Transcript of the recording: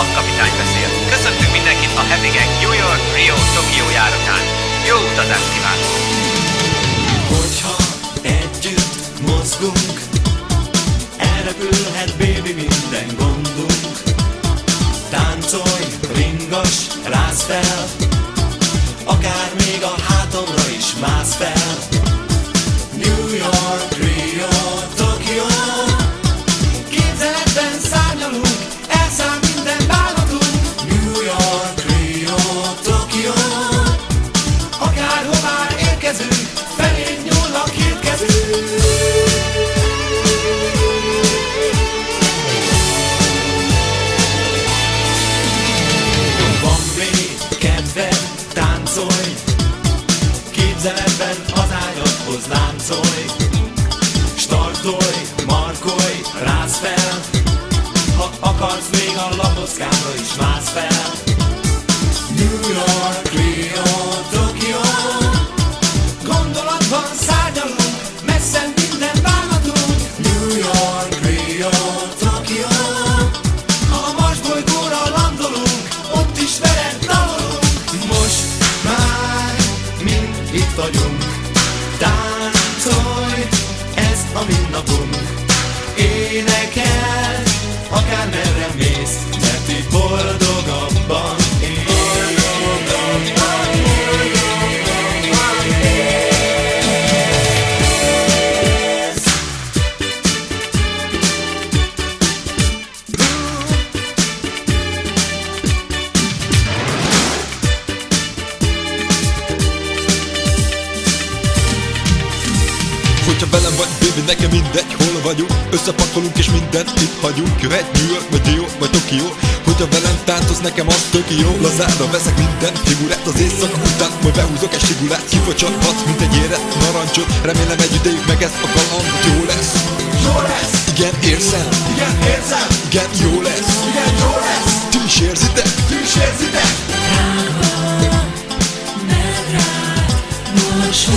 a kapitány beszél. Köszöntünk mindenkit a Happy New York, Rio, Tokyo járatán. Jó utazást kívánok! Hogyha együtt mozgunk Elrepülhet baby minden gondunk Táncolj, ringas, rász fel láncolj Startolj, markolj, rász fel. Ha akarsz, még a lapockámra is mász fel. New York, Rio, Tokyo. Gondolatban szárnyalunk, messze minden bánatunk New York, Rio, Tokyo. Ha a Mars bolygóra landolunk, ott is veled dalolunk Most már mind itt vagyunk Hogyha velem vagy, baby, nekem mindegy, hol vagyunk. Összepakolunk és mindent itt hagyunk. Jöhet New York, vagy Rio, vagy Tokió Hogyha velem táncolsz, nekem az tök jó. Lazára veszek minden figurát az éjszaka után. Majd behúzok egy sigulát, kifacsarhatsz, mint egy érett narancsot. Remélem egy idejük meg ezt a kalandot jó lesz. Jó lesz, Igen, érzem, igen érzem, igen, jó lesz. Igen jó lesz. Ti is érzitek? Ti is érzitek? Medrád, most